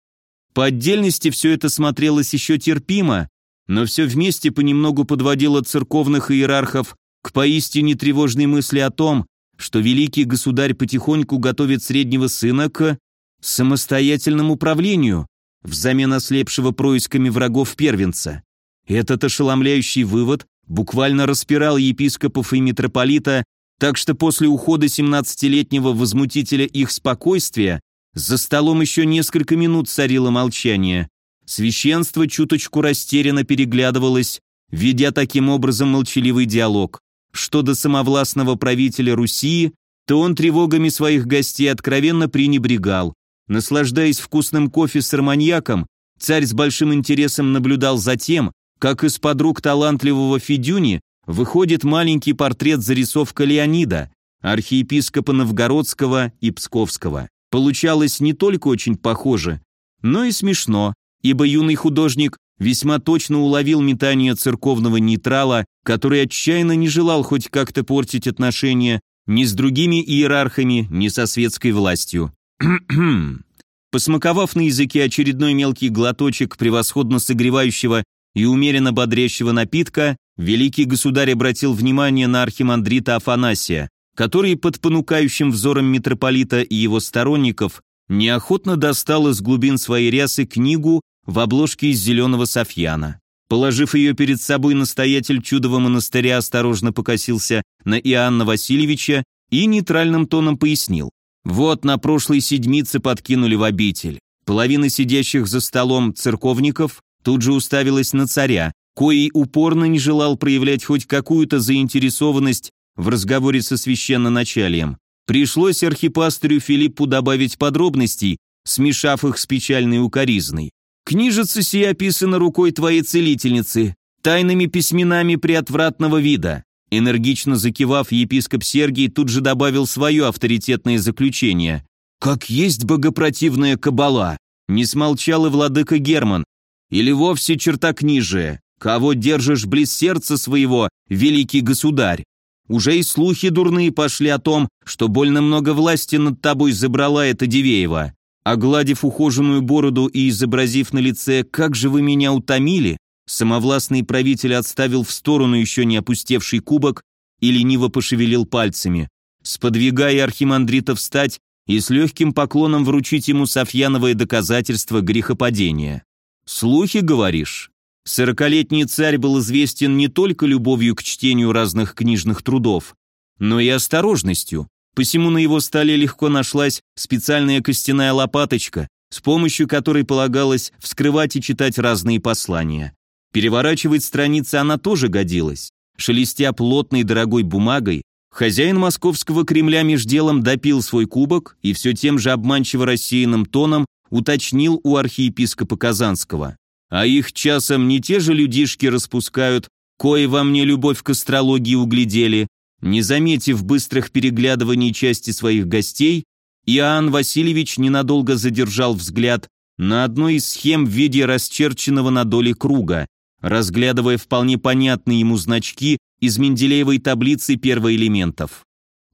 По отдельности все это смотрелось еще терпимо, но все вместе понемногу подводило церковных иерархов к поистине тревожной мысли о том, что великий государь потихоньку готовит среднего сына к самостоятельному управлению взамен ослепшего происками врагов первенца. Этот ошеломляющий вывод буквально распирал епископов и митрополита, так что после ухода 17-летнего возмутителя их спокойствия за столом еще несколько минут царило молчание. Священство чуточку растерянно переглядывалось, ведя таким образом молчаливый диалог. Что до самовластного правителя Руси, то он тревогами своих гостей откровенно пренебрегал. Наслаждаясь вкусным кофе с арманьяком, царь с большим интересом наблюдал за тем, как из-под рук талантливого Федюни выходит маленький портрет-зарисовка Леонида, архиепископа Новгородского и Псковского. Получалось не только очень похоже, но и смешно, ибо юный художник весьма точно уловил метание церковного нейтрала, который отчаянно не желал хоть как-то портить отношения ни с другими иерархами, ни со светской властью. Посмаковав на языке очередной мелкий глоточек превосходно согревающего и умеренно бодрящего напитка, великий государь обратил внимание на архимандрита Афанасия, который под понукающим взором митрополита и его сторонников неохотно достал из глубин своей рясы книгу в обложке из зеленого софьяна. Положив ее перед собой, настоятель чудового монастыря осторожно покосился на Иоанна Васильевича и нейтральным тоном пояснил. Вот на прошлой седмице подкинули в обитель. Половина сидящих за столом церковников тут же уставилась на царя, коей упорно не желал проявлять хоть какую-то заинтересованность в разговоре со священноначалием. Пришлось архипастырю Филиппу добавить подробностей, смешав их с печальной укоризной. Книжица сия описана рукой твоей целительницы, тайными письменами приотвратного вида. Энергично закивав, епископ Сергий тут же добавил свое авторитетное заключение. «Как есть богопротивная кабала!» Не смолчал и владыка Герман. «Или вовсе чертокнижие. Кого держишь близ сердца своего, великий государь?» Уже и слухи дурные пошли о том, что больно много власти над тобой забрала эта Дивеева. Огладив ухоженную бороду и изобразив на лице «Как же вы меня утомили!», самовластный правитель отставил в сторону еще не опустевший кубок и лениво пошевелил пальцами, сподвигая архимандрита встать и с легким поклоном вручить ему Софьяновое доказательство грехопадения. «Слухи, говоришь?» Сорокалетний царь был известен не только любовью к чтению разных книжных трудов, но и осторожностью. Посему на его столе легко нашлась специальная костяная лопаточка, с помощью которой полагалось вскрывать и читать разные послания. Переворачивать страницы она тоже годилась. Шелестя плотной дорогой бумагой, хозяин московского Кремля меж делом допил свой кубок и все тем же обманчиво рассеянным тоном уточнил у архиепископа Казанского. А их часом не те же людишки распускают, кое во мне любовь к астрологии углядели, не заметив быстрых переглядываний части своих гостей, Иоанн Васильевич ненадолго задержал взгляд на одной из схем в виде расчерченного на доле круга, разглядывая вполне понятные ему значки из Менделеевой таблицы первоэлементов.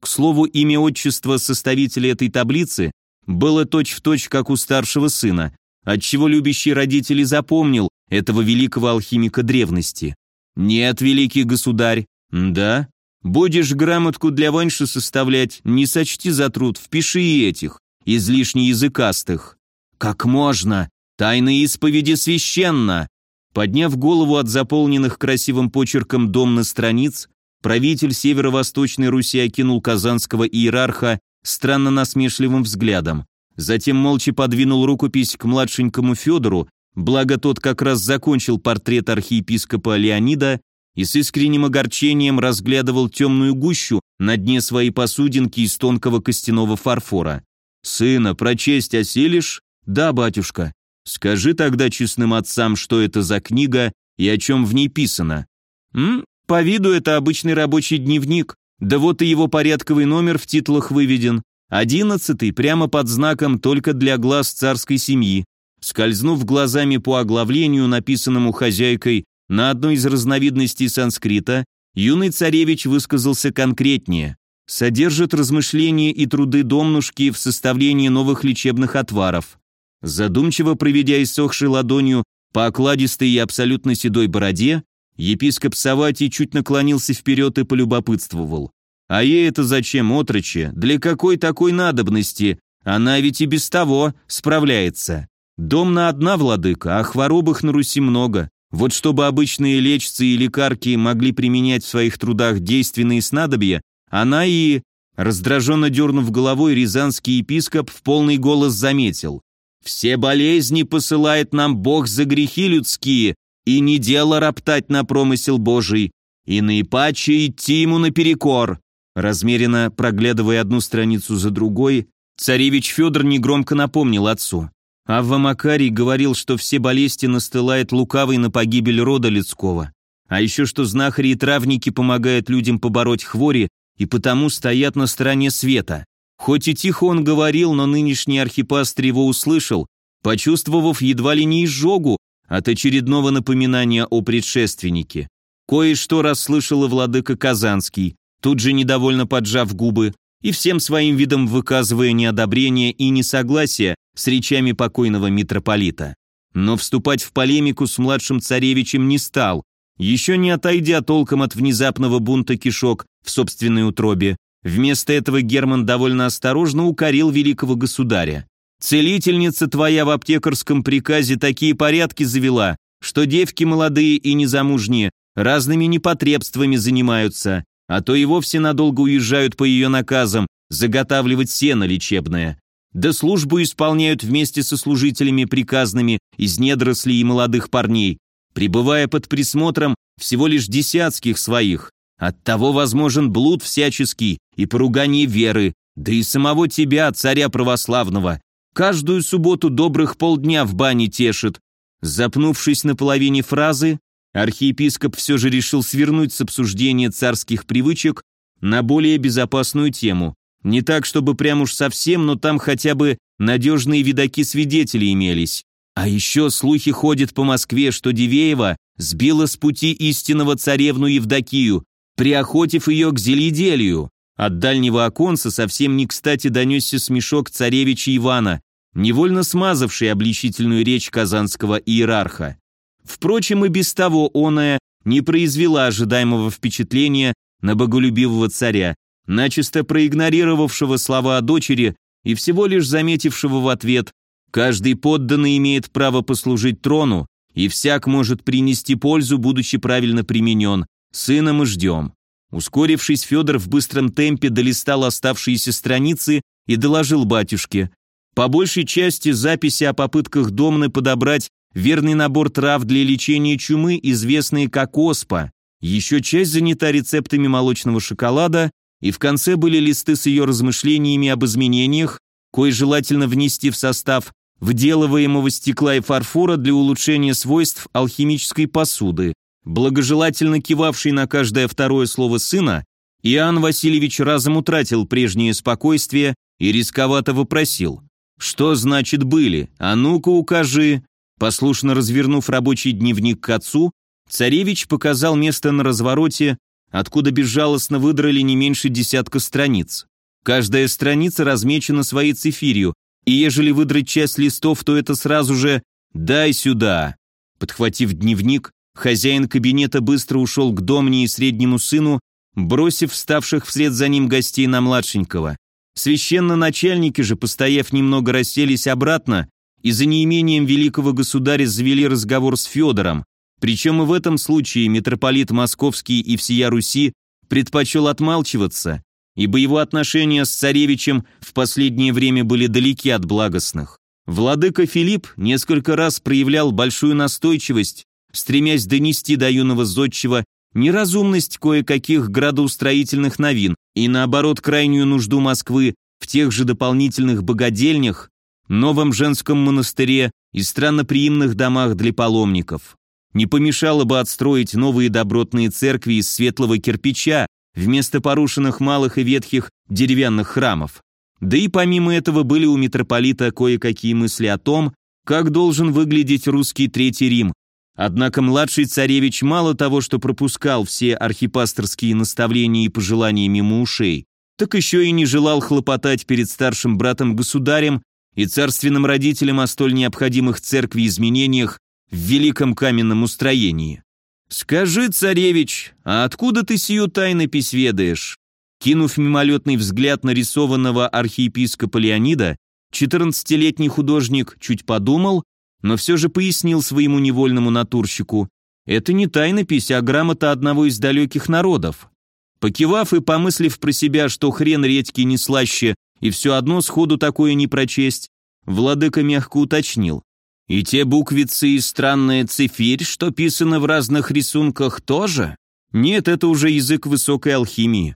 К слову, имя отчества составителя этой таблицы было точь-в-точь, точь, как у старшего сына, отчего любящий родитель запомнил этого великого алхимика древности. «Нет, великий государь, да, будешь грамотку для ваньши составлять, не сочти за труд, впиши и этих, излишне языкастых». «Как можно? Тайны исповеди священно!» Подняв голову от заполненных красивым почерком дом на страниц, правитель северо-восточной Руси окинул казанского иерарха странно насмешливым взглядом. Затем молча подвинул рукопись к младшенькому Федору, благо тот как раз закончил портрет архиепископа Леонида и с искренним огорчением разглядывал темную гущу на дне своей посудинки из тонкого костяного фарфора. «Сына, прочесть осилишь?» «Да, батюшка». Скажи тогда честным отцам, что это за книга и о чем в ней писано. М? По виду это обычный рабочий дневник, да вот и его порядковый номер в титулах выведен. Одиннадцатый, прямо под знаком только для глаз царской семьи. Скользнув глазами по оглавлению, написанному хозяйкой на одной из разновидностей санскрита, юный царевич высказался конкретнее. Содержит размышления и труды домнушки в составлении новых лечебных отваров. Задумчиво проведя иссохшей ладонью по окладистой и абсолютно седой бороде, епископ Саватий чуть наклонился вперед и полюбопытствовал. «А ей это зачем, отроче? Для какой такой надобности? Она ведь и без того справляется. Дом на одна владыка, а хворобах на Руси много. Вот чтобы обычные лечцы и лекарки могли применять в своих трудах действенные снадобья, она и...» Раздраженно дернув головой, рязанский епископ в полный голос заметил. Все болезни посылает нам Бог за грехи людские, и не дело роптать на промысел Божий, и наипаче идти ему наперекор». Размеренно проглядывая одну страницу за другой, царевич Федор негромко напомнил отцу. Авва Макарий говорил, что все болезни настылает лукавый на погибель рода людского, а еще что знахари и травники помогают людям побороть хвори и потому стоят на стороне света. Хоть и тихо он говорил, но нынешний архипастырь его услышал, почувствовав едва ли не изжогу от очередного напоминания о предшественнике. Кое-что расслышал и владыка Казанский, тут же недовольно поджав губы и всем своим видом выказывая неодобрение и несогласие с речами покойного митрополита. Но вступать в полемику с младшим царевичем не стал, еще не отойдя толком от внезапного бунта кишок в собственной утробе, Вместо этого Герман довольно осторожно укорил великого государя. «Целительница твоя в аптекарском приказе такие порядки завела, что девки молодые и незамужние разными непотребствами занимаются, а то и вовсе надолго уезжают по ее наказам заготавливать сено лечебное. Да службу исполняют вместе со служителями приказными из недорослей и молодых парней, пребывая под присмотром всего лишь десятских своих, Оттого возможен блуд всяческий и поругание веры, да и самого тебя, царя православного. Каждую субботу добрых полдня в бане тешит. Запнувшись на половине фразы, архиепископ все же решил свернуть с обсуждения царских привычек на более безопасную тему. Не так, чтобы прям уж совсем, но там хотя бы надежные видаки-свидетели имелись. А еще слухи ходят по Москве, что Дивеева сбила с пути истинного царевну Евдокию, приохотив ее к зеледелию. От дальнего оконца совсем не кстати донесся смешок царевича Ивана, невольно смазавший обличительную речь казанского иерарха. Впрочем, и без того оная не произвела ожидаемого впечатления на боголюбивого царя, начисто проигнорировавшего слова о дочери и всего лишь заметившего в ответ «Каждый подданный имеет право послужить трону, и всяк может принести пользу, будучи правильно применен, Сына мы ждем». Ускорившись, Федор в быстром темпе долистал оставшиеся страницы и доложил батюшке. По большей части записи о попытках Домны подобрать верный набор трав для лечения чумы, известные как оспа, еще часть занята рецептами молочного шоколада, и в конце были листы с ее размышлениями об изменениях, кое желательно внести в состав вделываемого стекла и фарфора для улучшения свойств алхимической посуды. Благожелательно кивавший на каждое второе слово сына, Иоанн Васильевич разом утратил прежнее спокойствие и рисковато вопросил. «Что значит были? А ну-ка укажи!» Послушно развернув рабочий дневник к отцу, царевич показал место на развороте, откуда безжалостно выдрали не меньше десятка страниц. Каждая страница размечена своей цифирью, и ежели выдрать часть листов, то это сразу же «дай сюда». Подхватив дневник, хозяин кабинета быстро ушел к домне и среднему сыну, бросив вставших вслед за ним гостей на младшенького. Священноначальники же, постояв немного, расселись обратно и за неимением великого государя завели разговор с Федором, причем и в этом случае митрополит Московский и всея Руси предпочел отмалчиваться, ибо его отношения с царевичем в последнее время были далеки от благостных. Владыка Филипп несколько раз проявлял большую настойчивость, стремясь донести до юного зодчего неразумность кое-каких градоустроительных новин и, наоборот, крайнюю нужду Москвы в тех же дополнительных богадельнях, новом женском монастыре и странноприимных домах для паломников. Не помешало бы отстроить новые добротные церкви из светлого кирпича вместо порушенных малых и ветхих деревянных храмов. Да и помимо этого были у митрополита кое-какие мысли о том, как должен выглядеть русский Третий Рим. Однако младший царевич мало того, что пропускал все архипасторские наставления и пожелания мимо ушей, так еще и не желал хлопотать перед старшим братом-государем и царственным родителям о столь необходимых церкви изменениях в великом каменном устроении. «Скажи, царевич, а откуда ты сию тайнопись ведаешь?» Кинув мимолетный взгляд нарисованного архиепископа Леонида, 14-летний художник чуть подумал, но все же пояснил своему невольному натурщику, «Это не тайнопись, а грамота одного из далеких народов». Покивав и помыслив про себя, что хрен редьки не слаще, и все одно сходу такое не прочесть, владыка мягко уточнил. И те буквицы и странная цифирь, что писаны в разных рисунках, тоже? Нет, это уже язык высокой алхимии.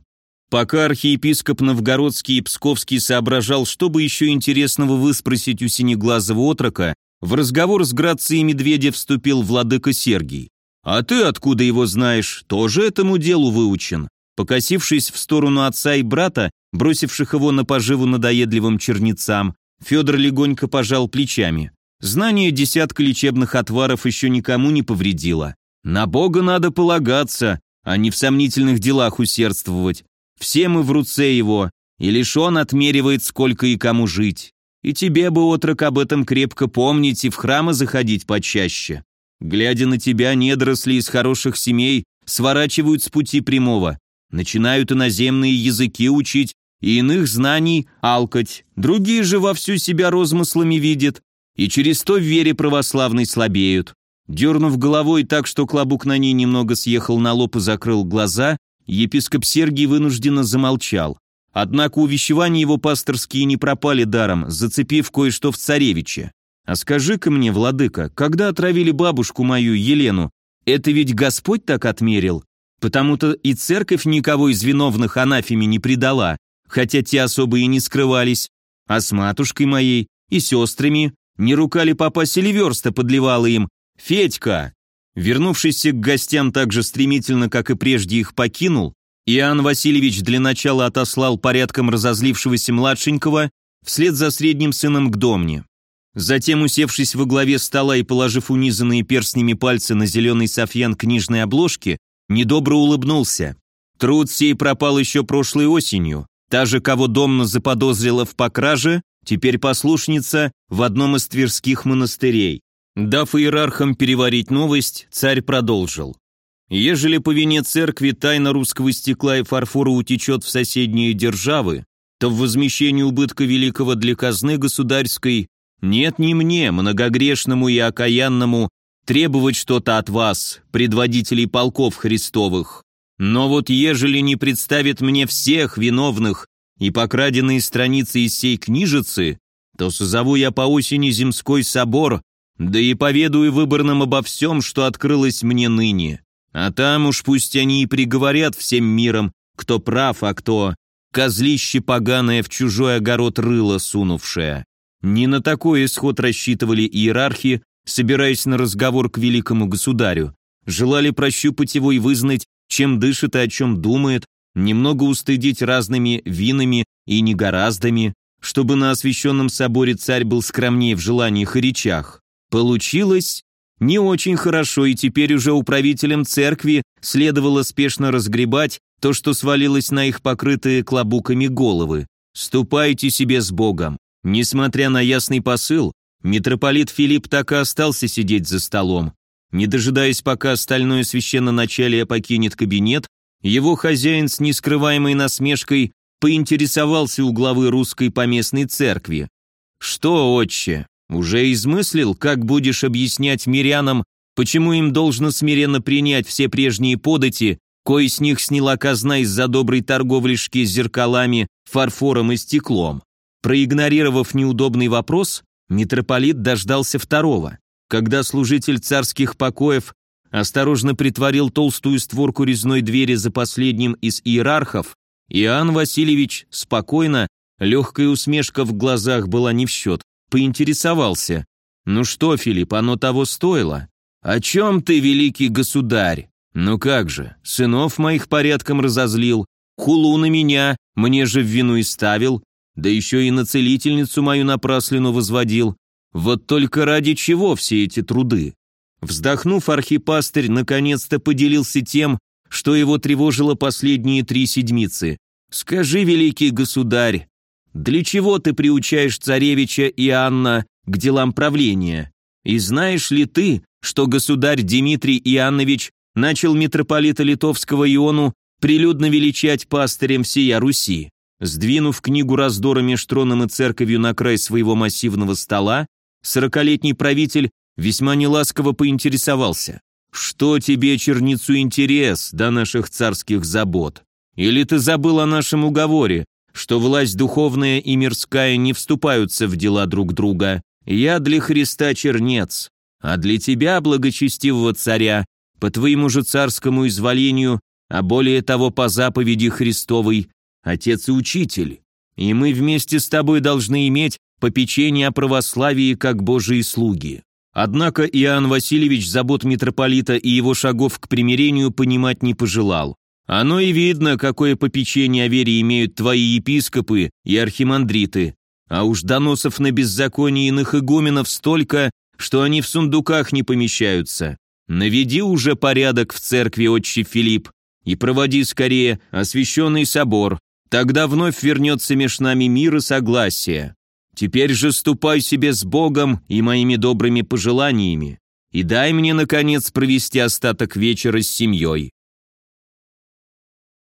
Пока архиепископ Новгородский и Псковский соображал, чтобы еще интересного выспросить у синеглазого отрока, в разговор с Грацией Медведя вступил владыка Сергий. «А ты откуда его знаешь? Тоже этому делу выучен?» Покосившись в сторону отца и брата, бросивших его на поживу надоедливым чернецам, Федор легонько пожал плечами. Знание десятка лечебных отваров еще никому не повредило. На Бога надо полагаться, а не в сомнительных делах усердствовать. Все мы в руце его, и лишь он отмеривает, сколько и кому жить. И тебе бы, отрок, об этом крепко помнить и в храмы заходить почаще. Глядя на тебя, недоросли из хороших семей сворачивают с пути прямого, начинают иноземные языки учить и иных знаний алкать, другие же вовсю себя розмыслами видят, и через то в вере православной слабеют. Дернув головой так, что клобук на ней немного съехал на лоб и закрыл глаза, епископ Сергий вынужденно замолчал. Однако увещевания его пасторские не пропали даром, зацепив кое-что в царевиче. «А скажи-ка мне, владыка, когда отравили бабушку мою, Елену, это ведь Господь так отмерил? Потому-то и церковь никого из виновных анафеме не предала, хотя те особо и не скрывались. А с матушкой моей и сестрами не рука ли папа Селиверста подливала им? Федька!» Вернувшийся к гостям так же стремительно, как и прежде их покинул, Иоанн Васильевич для начала отослал порядком разозлившегося младшенького вслед за средним сыном к домне. Затем, усевшись во главе стола и положив унизанные перстнями пальцы на зеленый софьян книжной обложки, недобро улыбнулся. Труд сей пропал еще прошлой осенью. Та же, кого Домна заподозрила в покраже, теперь послушница в одном из тверских монастырей. Дав иерархам переварить новость, царь продолжил. Ежели по вине церкви тайна русского стекла и фарфора утечет в соседние державы, то в возмещении убытка великого для казны государской нет ни мне, многогрешному и окаянному, требовать что-то от вас, предводителей полков Христовых. Но вот ежели не представит мне всех виновных и покраденные страницы из сей книжицы, то созову я по осени земской собор Да и поведаю выборным обо всем, что открылось мне ныне. А там уж пусть они и приговорят всем миром, кто прав, а кто козлище поганое в чужой огород рыло сунувшее. Не на такой исход рассчитывали иерархи, собираясь на разговор к великому государю. Желали прощупать его и вызнать, чем дышит и о чем думает, немного устыдить разными винами и негораздами, чтобы на освященном соборе царь был скромнее в желаниях и речах. Получилось не очень хорошо, и теперь уже управителям церкви следовало спешно разгребать то, что свалилось на их покрытые клобуками головы. «Ступайте себе с Богом». Несмотря на ясный посыл, митрополит Филипп так и остался сидеть за столом. Не дожидаясь, пока остальное священноначалие покинет кабинет, его хозяин с нескрываемой насмешкой поинтересовался у главы русской поместной церкви. «Что, отче, уже измыслил, как будешь объяснять мирянам, почему им должно смиренно принять все прежние подати, кои с них сняла казна из-за доброй торговлишки с зеркалами, фарфором и стеклом?» Проигнорировав неудобный вопрос, митрополит дождался второго, когда служитель царских покоев осторожно притворил толстую створку резной двери за последним из иерархов, Иоанн Васильевич спокойно, легкая усмешка в глазах была не в счет, поинтересовался. «Ну что, Филипп, оно того стоило? О чем ты, великий государь? Ну как же, сынов моих порядком разозлил, хулу на меня, мне же в вину и ставил, да еще и на целительницу мою напраслину возводил. Вот только ради чего все эти труды? Вздохнув, архипастырь наконец-то поделился тем, что его тревожило последние три седмицы. «Скажи, великий государь, для чего ты приучаешь царевича и Анна к делам правления? И знаешь ли ты, что государь Дмитрий Иоаннович начал митрополита Литовского Иону прилюдно величать пастырем всея Руси?» Сдвинув книгу раздора меж троном и церковью на край своего массивного стола, сорокалетний правитель весьма неласково поинтересовался. «Что тебе, черницу, интерес до наших царских забот? Или ты забыл о нашем уговоре, что власть духовная и мирская не вступаются в дела друг друга? Я для Христа чернец, а для тебя, благочестивого царя, по твоему же царскому изволению, а более того по заповеди Христовой, отец и учитель. И мы вместе с тобой должны иметь попечение о православии как Божьи слуги. Однако Иоанн Васильевич забот митрополита и его шагов к примирению понимать не пожелал. Оно и видно, какое попечение о вере имеют твои епископы и архимандриты. А уж доносов на беззаконие иных игуменов столько, что они в сундуках не помещаются. Наведи уже порядок в церкви, отче Филипп, и проводи скорее освященный собор. Тогда вновь вернется меж нами мир и согласие. Теперь же ступай себе с Богом и моими добрыми пожеланиями, и дай мне, наконец, провести остаток вечера с семьей.